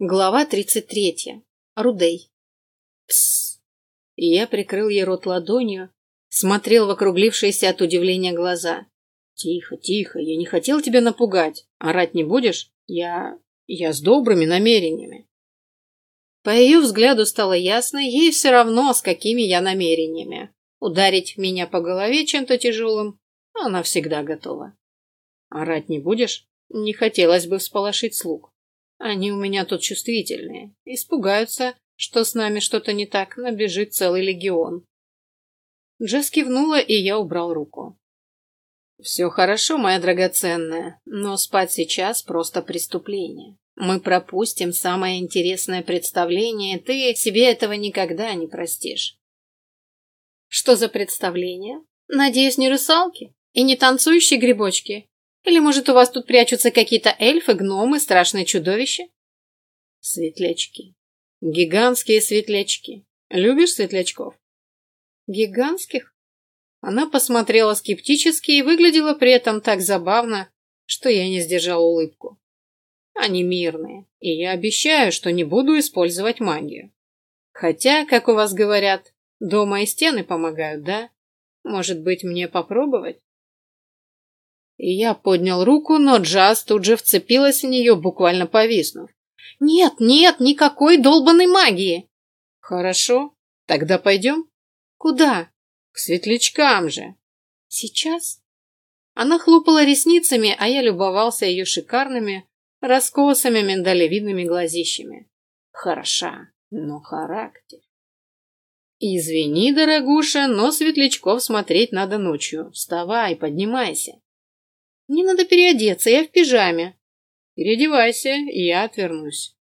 Глава 33. Рудей. Пс. Я прикрыл ей рот ладонью, смотрел в округлившиеся от удивления глаза. Тихо, тихо, я не хотел тебя напугать. Орать не будешь? Я... я с добрыми намерениями. По ее взгляду стало ясно, ей все равно, с какими я намерениями. Ударить меня по голове чем-то тяжелым она всегда готова. Орать не будешь? Не хотелось бы всполошить слуг. Они у меня тут чувствительные. Испугаются, что с нами что-то не так, набежит целый легион. Джесс кивнула, и я убрал руку. «Все хорошо, моя драгоценная, но спать сейчас просто преступление. Мы пропустим самое интересное представление, ты себе этого никогда не простишь». «Что за представление? Надеюсь, не русалки и не танцующие грибочки?» Или, может, у вас тут прячутся какие-то эльфы, гномы, страшные чудовища? Светлячки. Гигантские светлячки. Любишь светлячков? Гигантских? Она посмотрела скептически и выглядела при этом так забавно, что я не сдержал улыбку. Они мирные, и я обещаю, что не буду использовать магию. Хотя, как у вас говорят, дома и стены помогают, да? Может быть, мне попробовать? Я поднял руку, но Джаз тут же вцепилась в нее, буквально повиснув. «Нет, нет, никакой долбанной магии!» «Хорошо, тогда пойдем?» «Куда?» «К светлячкам же!» «Сейчас?» Она хлопала ресницами, а я любовался ее шикарными, раскосыми миндалевидными глазищами. Хороша, но характер. Извини, дорогуша, но светлячков смотреть надо ночью. Вставай, поднимайся. Мне надо переодеться, я в пижаме. Переодевайся, и я отвернусь.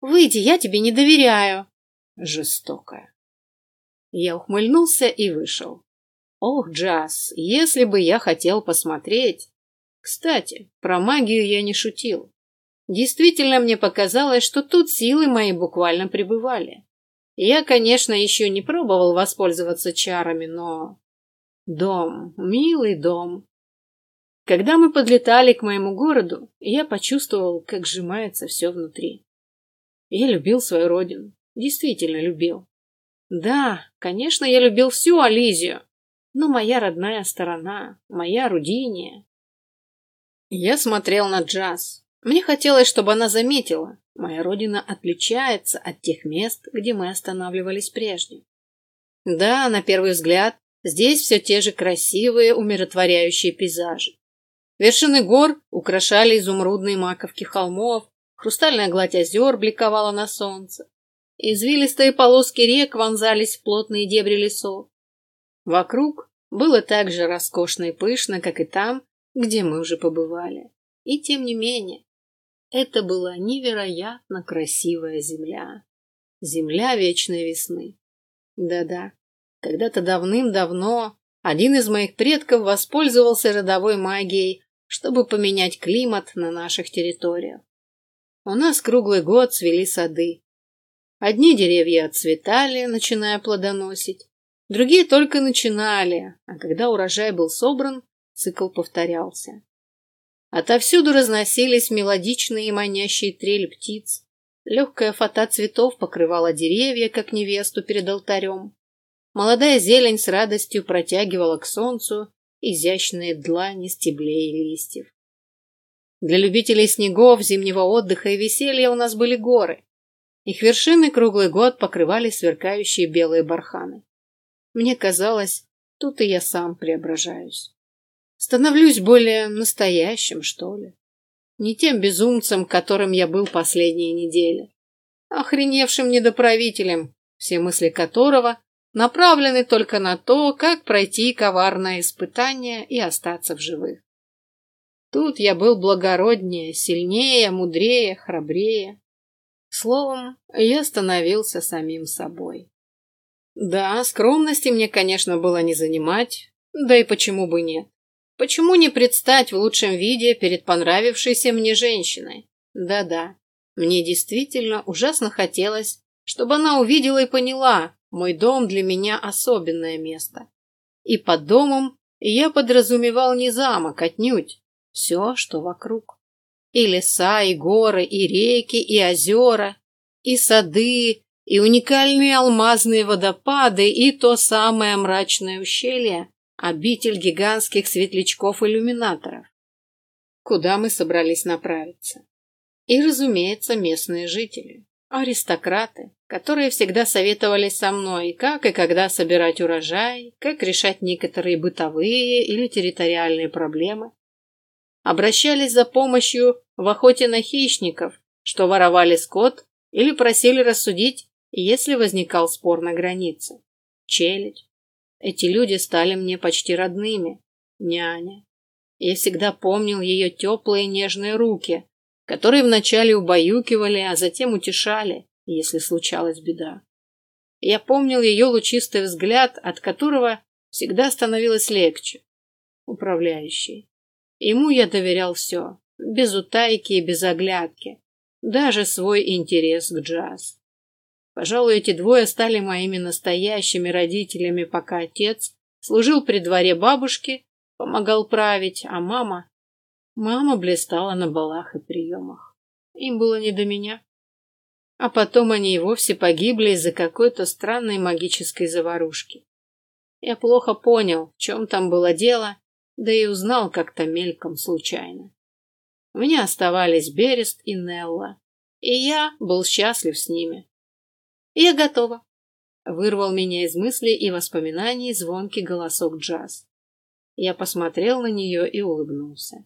Выйди, я тебе не доверяю. Жестокая. Я ухмыльнулся и вышел. Ох, Джаз, если бы я хотел посмотреть... Кстати, про магию я не шутил. Действительно, мне показалось, что тут силы мои буквально пребывали. Я, конечно, еще не пробовал воспользоваться чарами, но... Дом, милый дом, когда мы подлетали к моему городу, я почувствовал, как сжимается все внутри. Я любил свою родину. Действительно любил. Да, конечно, я любил всю Ализию, но моя родная сторона, моя Рудиния. Я смотрел на Джаз. Мне хотелось, чтобы она заметила, моя родина отличается от тех мест, где мы останавливались прежде. Да, на первый взгляд, здесь все те же красивые, умиротворяющие пейзажи. Вершины гор украшали изумрудные маковки холмов, хрустальная гладь озер бликовала на солнце. Извилистые полоски рек вонзались в плотные дебри лесов. Вокруг было так же роскошно и пышно, как и там, где мы уже побывали. И тем не менее, это была невероятно красивая земля. Земля вечной весны. Да-да, когда-то давным-давно один из моих предков воспользовался родовой магией чтобы поменять климат на наших территориях. У нас круглый год цвели сады. Одни деревья отцветали, начиная плодоносить, другие только начинали, а когда урожай был собран, цикл повторялся. Отовсюду разносились мелодичные и манящие трель птиц. Легкая фата цветов покрывала деревья, как невесту перед алтарем. Молодая зелень с радостью протягивала к солнцу изящные длани стеблей и листьев. Для любителей снегов, зимнего отдыха и веселья у нас были горы. Их вершины круглый год покрывали сверкающие белые барханы. Мне казалось, тут и я сам преображаюсь. Становлюсь более настоящим, что ли. Не тем безумцем, которым я был последние недели. Охреневшим недоправителем, все мысли которого направлены только на то, как пройти коварное испытание и остаться в живых. Тут я был благороднее, сильнее, мудрее, храбрее. Словом, я становился самим собой. Да, скромности мне, конечно, было не занимать, да и почему бы нет. Почему не предстать в лучшем виде перед понравившейся мне женщиной? Да-да, мне действительно ужасно хотелось, чтобы она увидела и поняла, мой дом для меня особенное место. И под домом я подразумевал не замок, отнюдь. Все, что вокруг. И леса, и горы, и реки, и озера, и сады, и уникальные алмазные водопады, и то самое мрачное ущелье, обитель гигантских светлячков-иллюминаторов. Куда мы собрались направиться? И, разумеется, местные жители, аристократы, которые всегда советовались со мной, как и когда собирать урожай, как решать некоторые бытовые или территориальные проблемы. Обращались за помощью в охоте на хищников, что воровали скот или просили рассудить, если возникал спор на границе. Челядь. Эти люди стали мне почти родными. Няня. Я всегда помнил ее теплые нежные руки, которые вначале убаюкивали, а затем утешали, если случалась беда. Я помнил ее лучистый взгляд, от которого всегда становилось легче. Управляющий. Ему я доверял все, без утайки и без оглядки, даже свой интерес к джаз. Пожалуй, эти двое стали моими настоящими родителями, пока отец служил при дворе бабушки, помогал править, а мама... Мама блистала на балах и приемах. Им было не до меня. А потом они и вовсе погибли из-за какой-то странной магической заварушки. Я плохо понял, в чем там было дело, да и узнал как-то мельком случайно. У меня оставались Берест и Нелла, и я был счастлив с ними. «Я готова», — вырвал меня из мыслей и воспоминаний звонкий голосок джаз. Я посмотрел на нее и улыбнулся.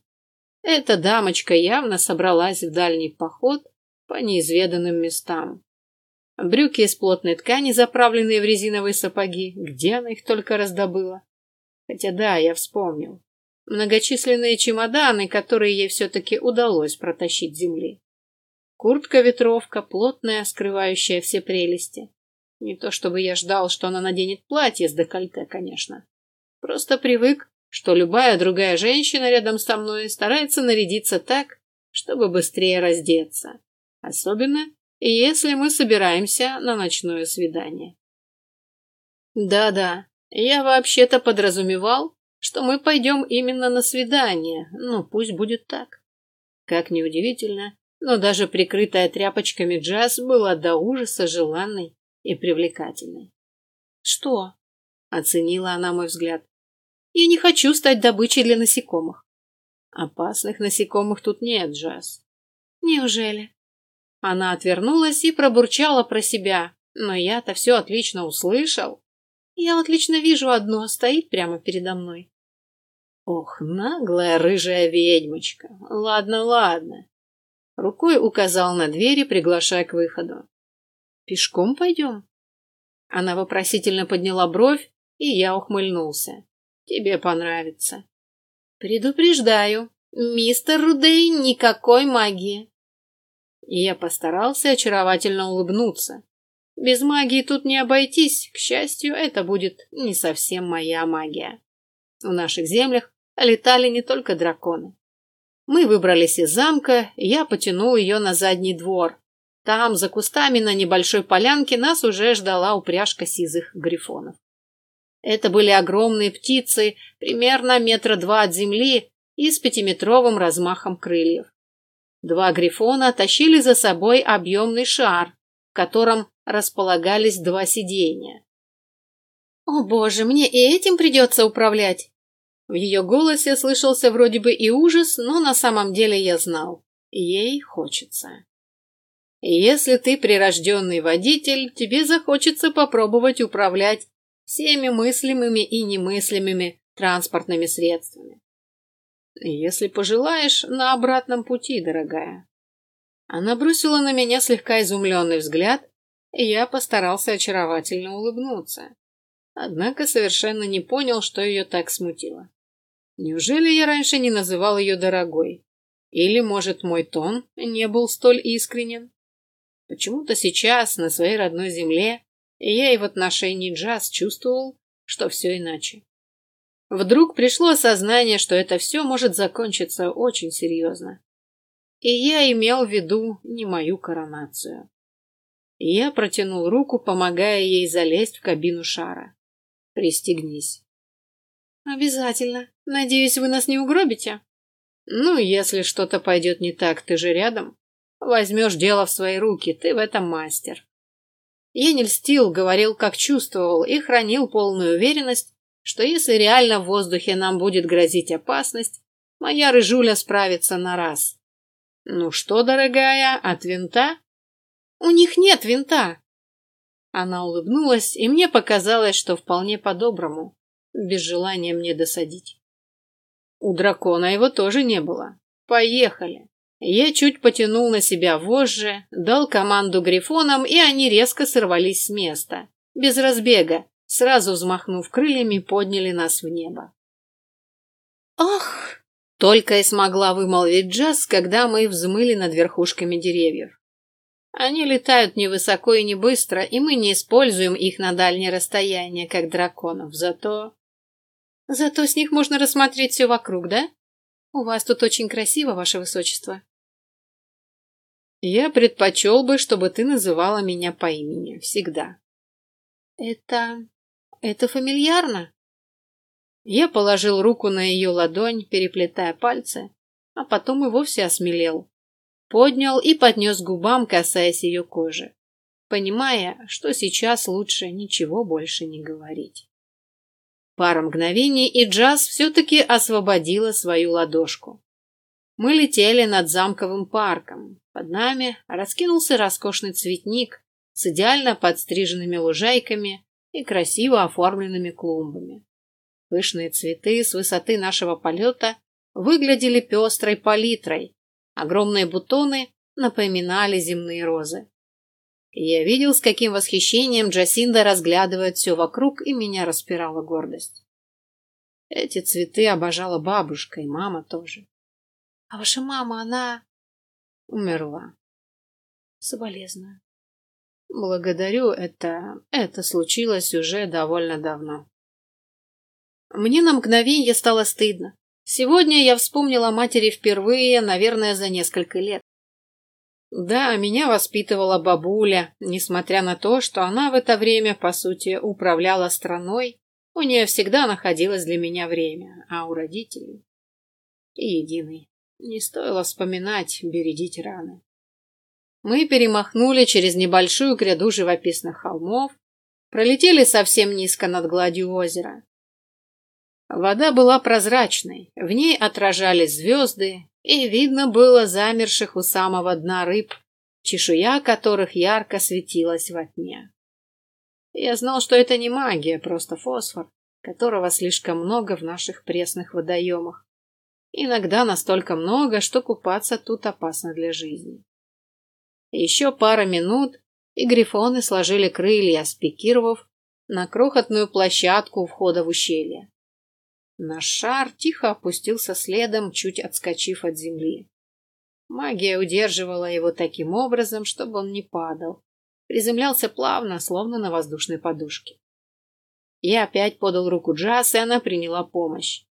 Эта дамочка явно собралась в дальний поход по неизведанным местам. Брюки из плотной ткани, заправленные в резиновые сапоги, где она их только раздобыла? Хотя да, я вспомнил. Многочисленные чемоданы, которые ей все-таки удалось протащить земли. Куртка-ветровка, плотная, скрывающая все прелести. Не то чтобы я ждал, что она наденет платье с декольте, конечно. Просто привык, что любая другая женщина рядом со мной старается нарядиться так, чтобы быстрее раздеться. Особенно, если мы собираемся на ночное свидание. Да-да, я вообще-то подразумевал, что мы пойдем именно на свидание, ну пусть будет так. Как неудивительно, но даже прикрытая тряпочками джаз была до ужаса желанной и привлекательной. «Что?» — оценила она мой взгляд. «Я не хочу стать добычей для насекомых». «Опасных насекомых тут нет, Джаз». «Неужели?» Она отвернулась и пробурчала про себя, но я-то все отлично услышал. Я отлично вижу одно, стоит прямо передо мной. Ох, наглая рыжая ведьмочка. Ладно, ладно. Рукой указал на двери, приглашая к выходу. Пешком пойдем? Она вопросительно подняла бровь, и я ухмыльнулся. Тебе понравится. Предупреждаю, мистер Рудей никакой магии. И я постарался очаровательно улыбнуться. Без магии тут не обойтись, к счастью, это будет не совсем моя магия. В наших землях летали не только драконы. Мы выбрались из замка, я потянул ее на задний двор. Там, за кустами на небольшой полянке, нас уже ждала упряжка сизых грифонов. Это были огромные птицы, примерно метра два от земли и с пятиметровым размахом крыльев. Два грифона тащили за собой объемный шар, в котором располагались два сиденья. «О боже, мне и этим придется управлять!» В ее голосе слышался вроде бы и ужас, но на самом деле я знал. Ей хочется. Если ты прирожденный водитель, тебе захочется попробовать управлять всеми мыслимыми и немыслимыми транспортными средствами. Если пожелаешь, на обратном пути, дорогая. Она бросила на меня слегка изумленный взгляд, и я постарался очаровательно улыбнуться. Однако совершенно не понял, что ее так смутило. Неужели я раньше не называл ее дорогой? Или, может, мой тон не был столь искренен? Почему-то сейчас, на своей родной земле, я и в отношении джаз чувствовал, что все иначе. Вдруг пришло осознание, что это все может закончиться очень серьезно. И я имел в виду не мою коронацию. Я протянул руку, помогая ей залезть в кабину шара. «Пристегнись». «Обязательно. Надеюсь, вы нас не угробите?» Ну, если что-то пойдет не так, ты же рядом. Возьмешь дело в свои руки, ты в этом мастер. Я не льстил, говорил, как чувствовал, и хранил полную уверенность, что если реально в воздухе нам будет грозить опасность, моя рыжуля справится на раз. Ну что, дорогая, от винта? У них нет винта. Она улыбнулась, и мне показалось, что вполне по-доброму, без желания мне досадить. У дракона его тоже не было. Поехали. Я чуть потянул на себя вожжи, дал команду грифонам, и они резко сорвались с места. Без разбега, сразу взмахнув крыльями, подняли нас в небо. «Ах!» — только и смогла вымолвить Джаз, когда мы взмыли над верхушками деревьев. Они летают не высоко и не быстро, и мы не используем их на дальние расстояния, как драконов. Зато... Зато с них можно рассмотреть все вокруг, да? У вас тут очень красиво, ваше высочество. Я предпочел бы, чтобы ты называла меня по имени. Всегда. Это... это фамильярно? Я положил руку на ее ладонь, переплетая пальцы, а потом и вовсе осмелел. Поднял и поднес губам, касаясь ее кожи, понимая, что сейчас лучше ничего больше не говорить. Пара мгновений, и Джаз все-таки освободила свою ладошку. Мы летели над замковым парком. Под нами раскинулся роскошный цветник с идеально подстриженными лужайками и красиво оформленными клумбами. Пышные цветы с высоты нашего полета выглядели пестрой палитрой. Огромные бутоны напоминали земные розы. я видел, с каким восхищением Джасинда разглядывает все вокруг, и меня распирала гордость. Эти цветы обожала бабушка и мама тоже. А ваша мама, она... Умерла. Соболезную. Благодарю, это... Это случилось уже довольно давно. Мне на мгновение стало стыдно. Сегодня я вспомнила матери впервые, наверное, за несколько лет. Да, меня воспитывала бабуля, несмотря на то, что она в это время, по сути, управляла страной, у нее всегда находилось для меня время, а у родителей единый. Не стоило вспоминать, бередить раны. Мы перемахнули через небольшую гряду живописных холмов, пролетели совсем низко над гладью озера. Вода была прозрачной, в ней отражались звезды, и видно было замерших у самого дна рыб, чешуя которых ярко светилась во тьме. Я знал, что это не магия, просто фосфор, которого слишком много в наших пресных водоемах. Иногда настолько много, что купаться тут опасно для жизни. Еще пара минут, и грифоны сложили крылья, спикировав на крохотную площадку у входа в ущелье. Наш шар тихо опустился следом, чуть отскочив от земли. Магия удерживала его таким образом, чтобы он не падал. Приземлялся плавно, словно на воздушной подушке. Я опять подал руку Джаз, и она приняла помощь.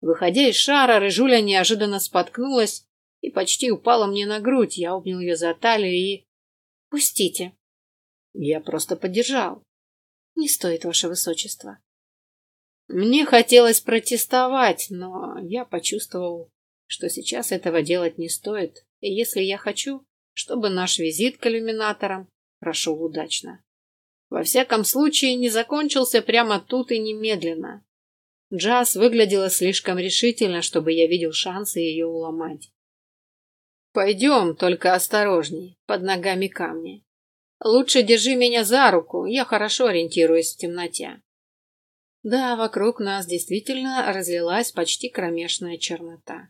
Выходя из шара, Рыжуля неожиданно споткнулась и почти упала мне на грудь. Я обнял ее за талию и... «Пустите!» Я просто поддержал. «Не стоит, ваше высочество». Мне хотелось протестовать, но я почувствовал, что сейчас этого делать не стоит. И если я хочу, чтобы наш визит к иллюминаторам прошел удачно. Во всяком случае, не закончился прямо тут и немедленно. Джаз выглядела слишком решительно, чтобы я видел шансы ее уломать. «Пойдем, только осторожней, под ногами камни. Лучше держи меня за руку, я хорошо ориентируюсь в темноте». Да, вокруг нас действительно разлилась почти кромешная чернота.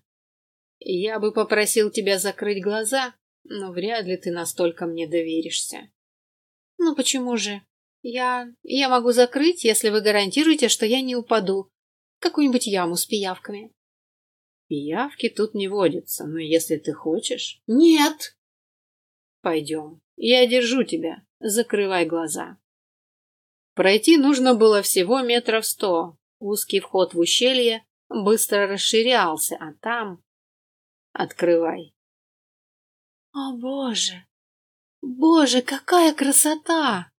Я бы попросил тебя закрыть глаза, но вряд ли ты настолько мне доверишься. Ну почему же? Я... я могу закрыть, если вы гарантируете, что я не упаду, какую-нибудь яму с пиявками. Пиявки тут не водятся, но если ты хочешь... Нет! Пойдем, я держу тебя, закрывай глаза. Пройти нужно было всего метров сто. Узкий вход в ущелье быстро расширялся, а там... Открывай. О, боже! Боже, какая красота!